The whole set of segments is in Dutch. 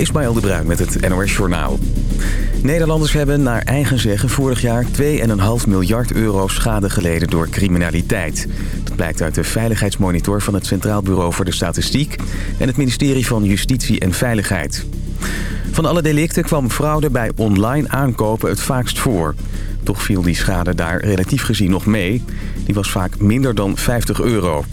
Ismaël de Bruin met het NOS Journaal. Nederlanders hebben naar eigen zeggen vorig jaar 2,5 miljard euro schade geleden door criminaliteit. Dat blijkt uit de veiligheidsmonitor van het Centraal Bureau voor de Statistiek... en het ministerie van Justitie en Veiligheid. Van alle delicten kwam fraude bij online aankopen het vaakst voor. Toch viel die schade daar relatief gezien nog mee. Die was vaak minder dan 50 euro.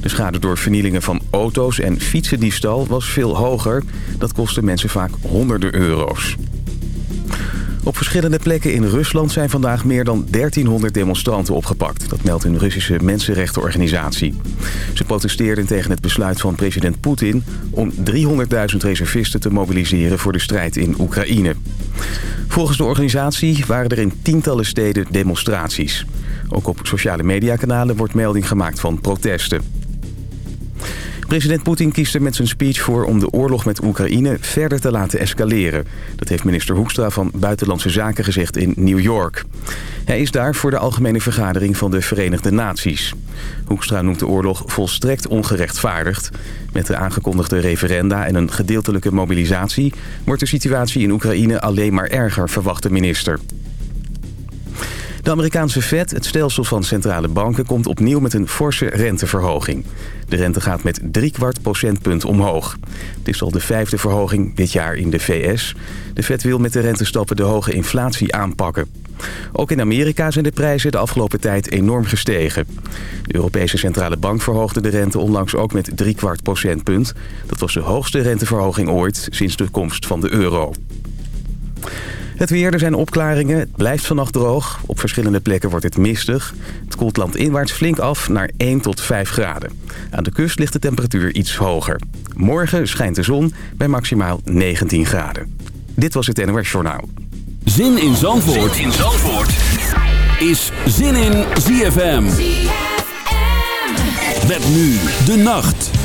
De schade door vernielingen van auto's en fietsendiefstal was veel hoger. Dat kostte mensen vaak honderden euro's. Op verschillende plekken in Rusland zijn vandaag meer dan 1300 demonstranten opgepakt. Dat meldt een Russische mensenrechtenorganisatie. Ze protesteerden tegen het besluit van president Poetin... om 300.000 reservisten te mobiliseren voor de strijd in Oekraïne. Volgens de organisatie waren er in tientallen steden demonstraties. Ook op sociale mediakanalen wordt melding gemaakt van protesten. President Poetin kiest er met zijn speech voor om de oorlog met Oekraïne verder te laten escaleren. Dat heeft minister Hoekstra van Buitenlandse Zaken gezegd in New York. Hij is daar voor de Algemene Vergadering van de Verenigde Naties. Hoekstra noemt de oorlog volstrekt ongerechtvaardigd. Met de aangekondigde referenda en een gedeeltelijke mobilisatie... wordt de situatie in Oekraïne alleen maar erger, verwacht de minister. De Amerikaanse Fed, het stelsel van centrale banken, komt opnieuw met een forse renteverhoging. De rente gaat met driekwart procentpunt omhoog. Het is al de vijfde verhoging dit jaar in de VS. De Fed wil met de rentestappen de hoge inflatie aanpakken. Ook in Amerika zijn de prijzen de afgelopen tijd enorm gestegen. De Europese Centrale Bank verhoogde de rente onlangs ook met driekwart procentpunt. Dat was de hoogste renteverhoging ooit sinds de komst van de euro. Het weer, er zijn opklaringen. Het blijft vannacht droog. Op verschillende plekken wordt het mistig. Het koelt landinwaarts flink af naar 1 tot 5 graden. Aan de kust ligt de temperatuur iets hoger. Morgen schijnt de zon bij maximaal 19 graden. Dit was het NOS Journaal. Zin in Zandvoort, zin in Zandvoort. is Zin in ZFM. ZFM. Met nu de nacht.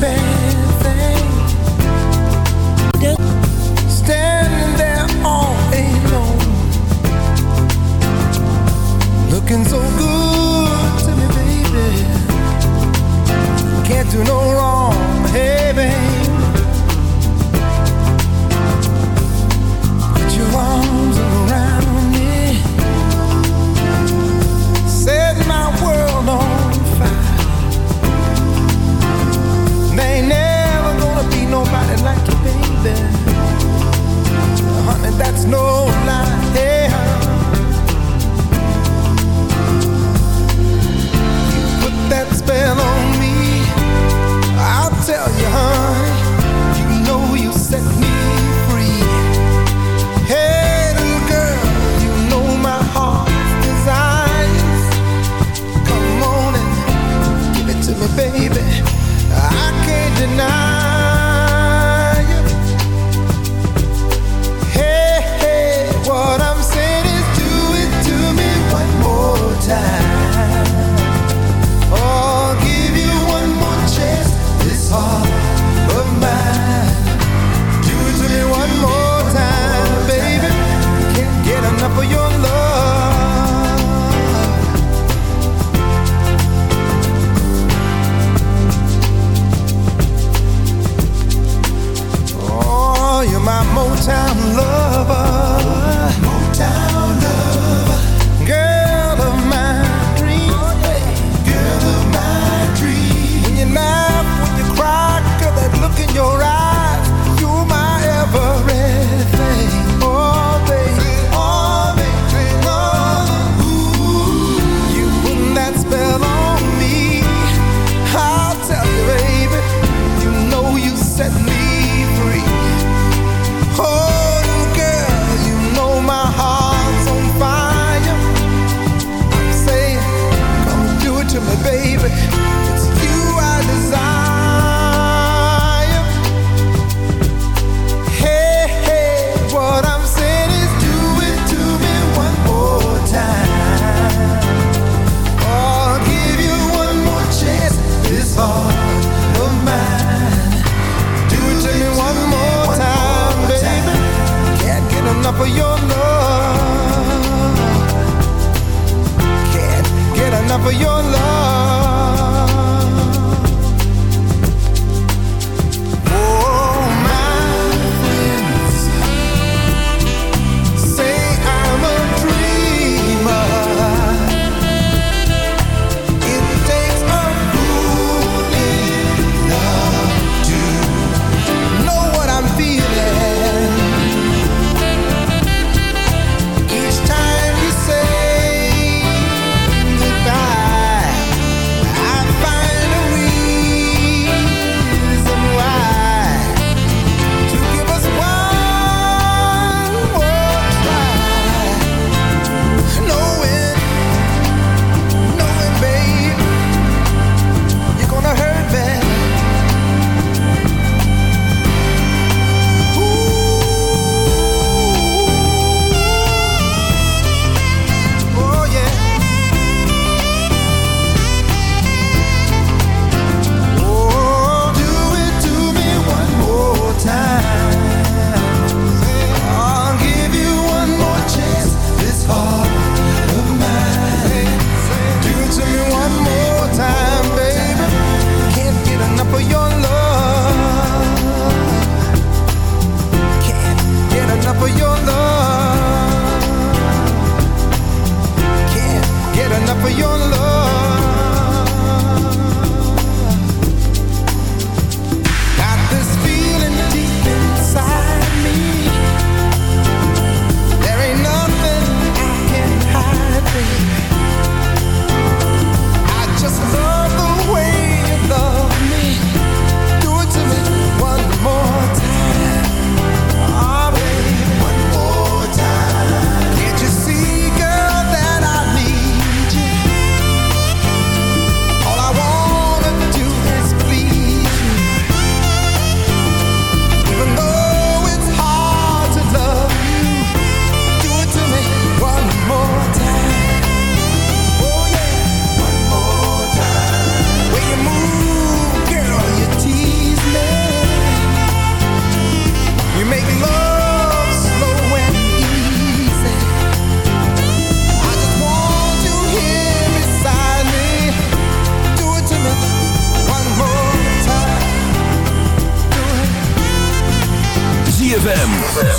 baby.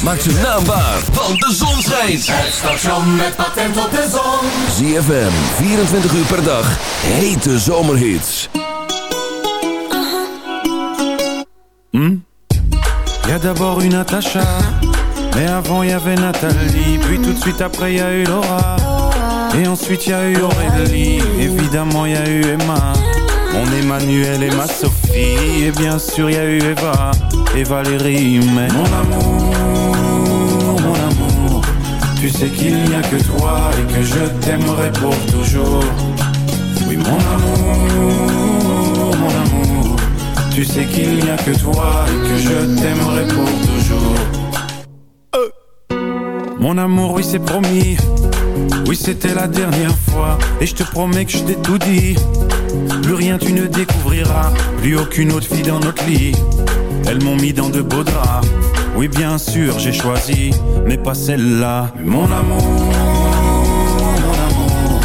Maakt zijn naam waar, want de zon schijnt. Het station met patent op de zon. ZFM, 24 uur per dag, hete zomerhits. Hmm? Y a d'abord une Natacha, mais avant y avait Nathalie, puis tout de suite après y a eu Laura, et ensuite y a eu Aurélie, évidemment y a eu Emma. Mon Emmanuel et ma Sophie. Et bien sûr il y a eu Eva et Valérie Mais mon amour, mon amour Tu sais qu'il n'y a que toi Et que je t'aimerai pour toujours. Oui mon amour, mon amour Tu sais qu'il n'y a que toi Et que je t'aimerai pour toujours. Euh. Mon amour oui c'est promis. Oui, c'était la dernière fois, et je te promets que je t'ai tout dit. Plus rien tu ne découvriras, plus aucune autre fille dans notre lit. Elles m'ont mis dans de beaux draps. Oui, bien sûr, j'ai choisi, mais pas celle-là. Mon amour, mon amour,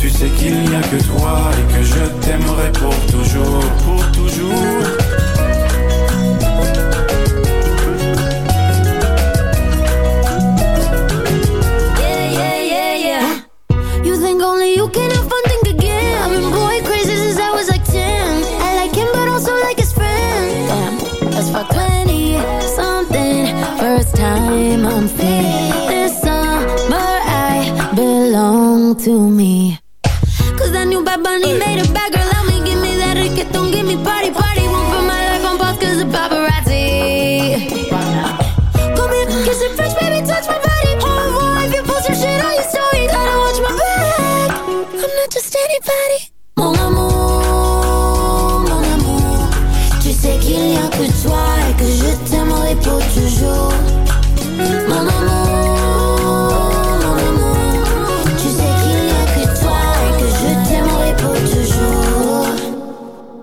tu sais qu'il n'y a que toi et que je t'aimerai pour toujours, pour toujours. To me. Cause that new Bad Bunny made a bad girl out me. Give me that don't give me party, party. Won't put my life on pause cause of paparazzi. Come here, kiss it fresh, baby, touch my body. Au revoir, if you post your shit on your story. Gotta watch my back. I'm not just anybody. Mon amour, mon amour. Tu sais qu'il n'y a que toi et que je t'aimerai pour toujours. Mon amour.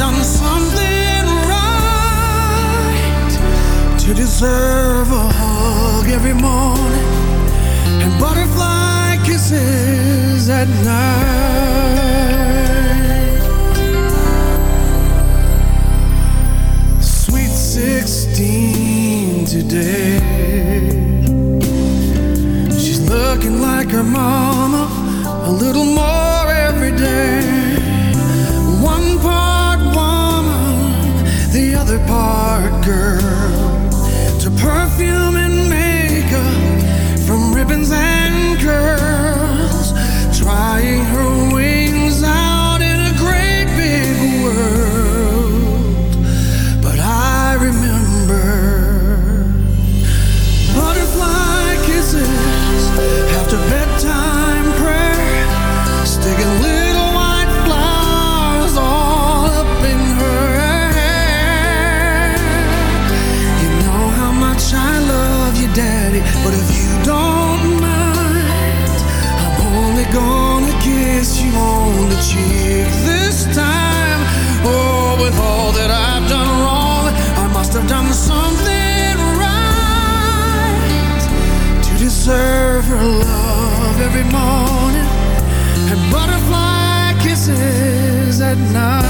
done something right to deserve a hug every morning and butterfly kisses at night. at night.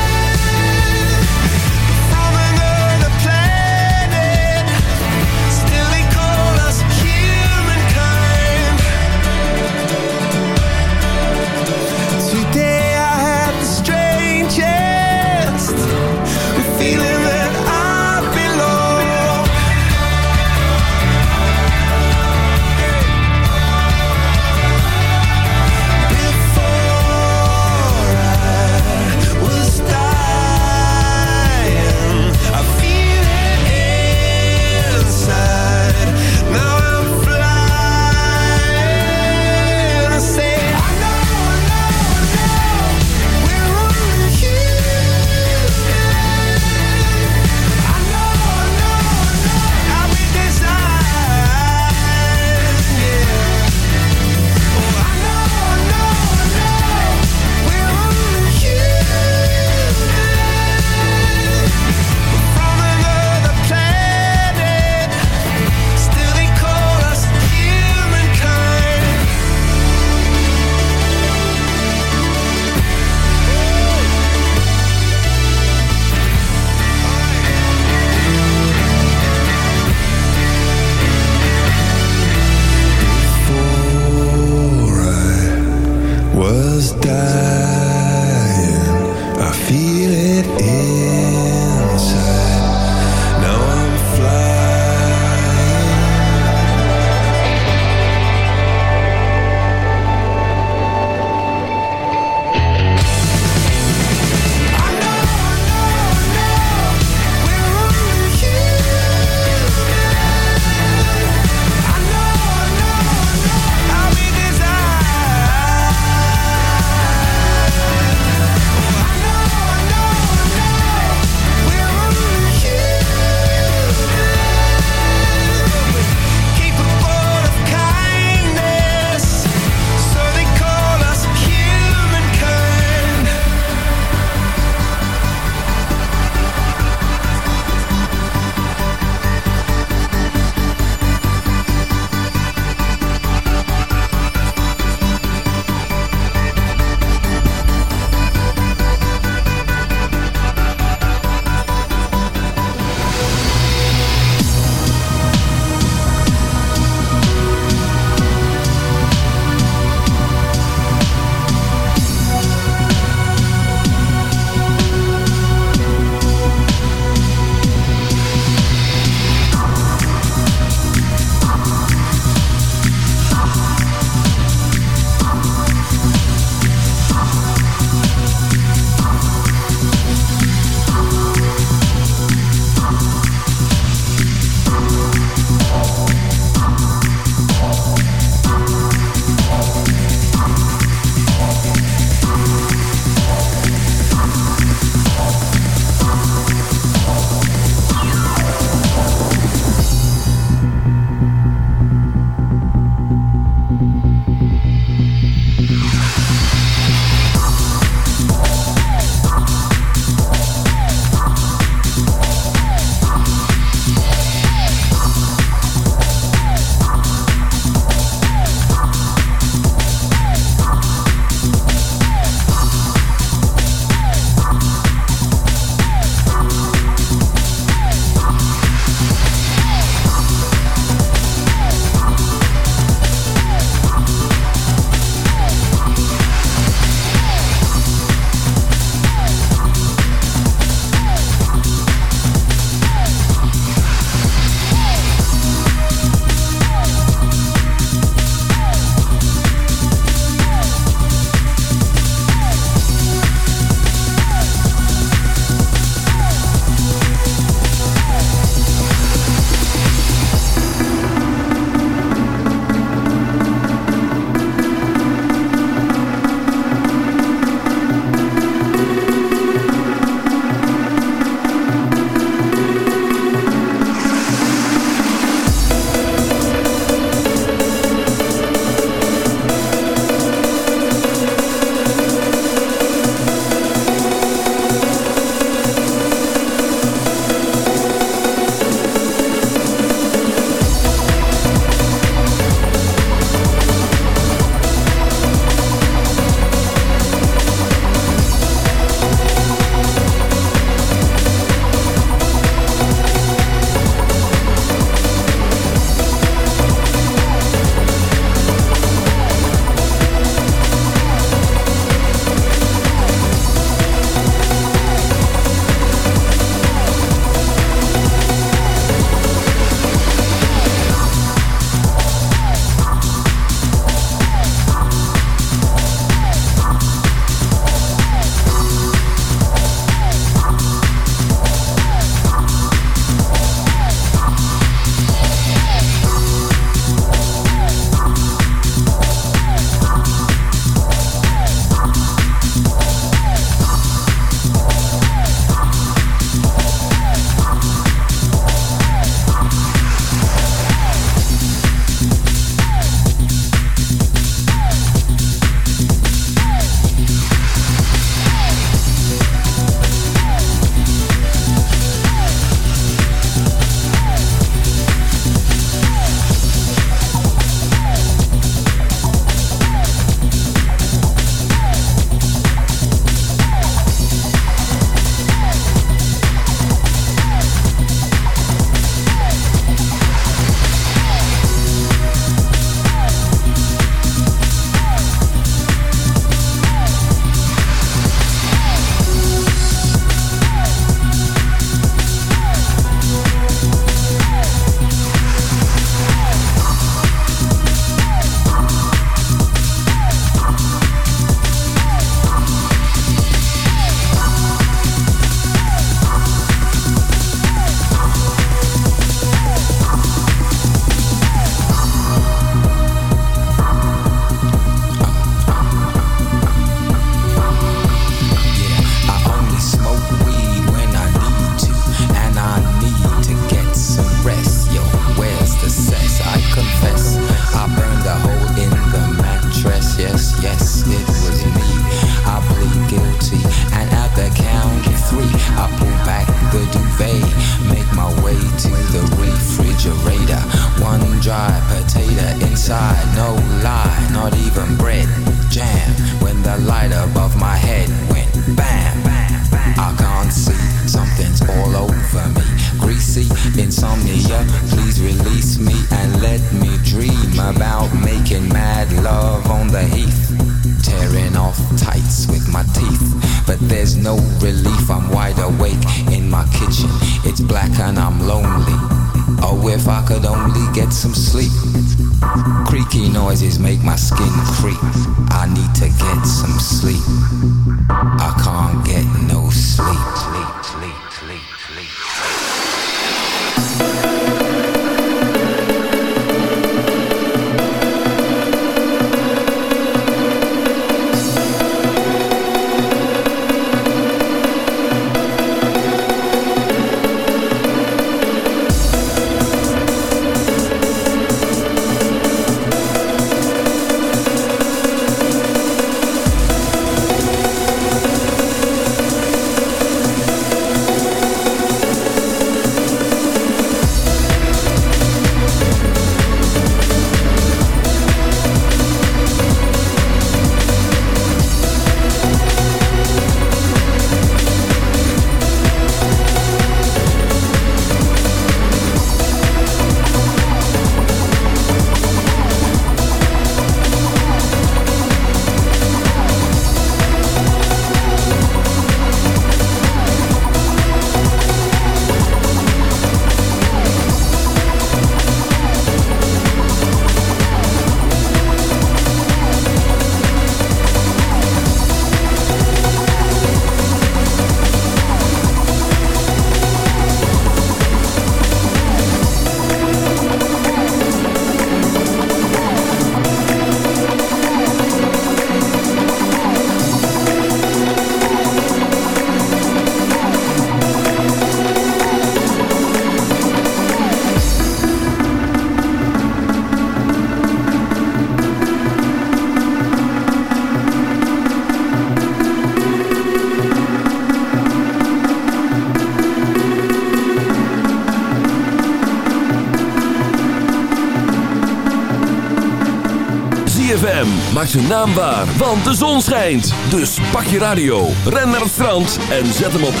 ZFM maakt zijn naam waar, want de zon schijnt. Dus pak je radio, ren naar het strand en zet hem op 106.9.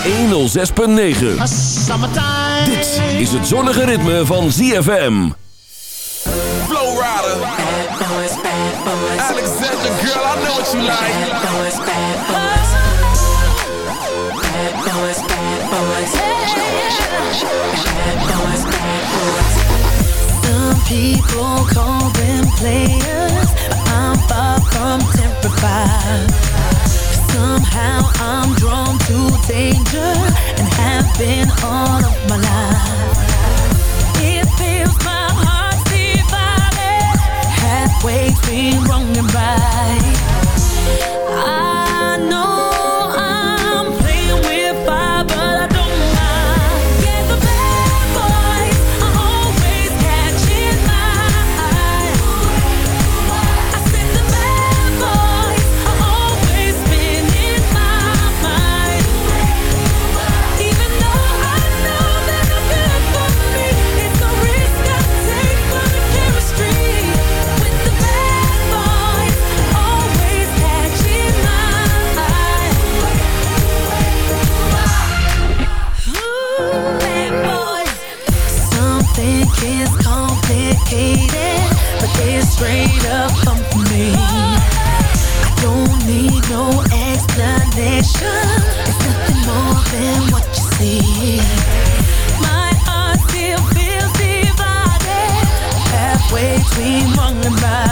Dit is het zonnige ritme van ZFM. Flow Rider. Alexander, girl, I know what you like. Some people call them players, I'm far from terrified. Somehow I'm drawn to danger and have been all of my life. It feels my heart's divided, halfway between wrong and right. I know straight up come for me. I don't need no explanation. It's nothing more than what you see. My heart still feels divided, halfway between wrong and right.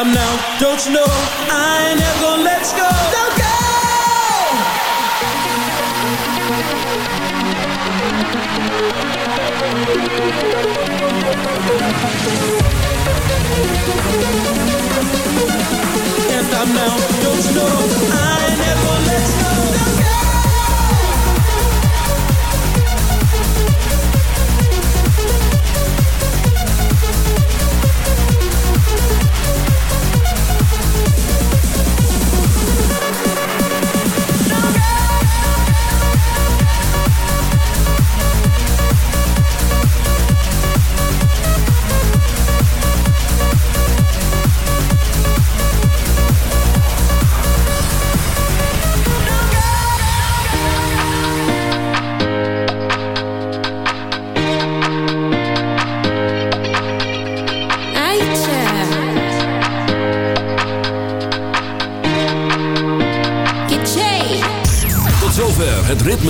Stop now, don't you know? I never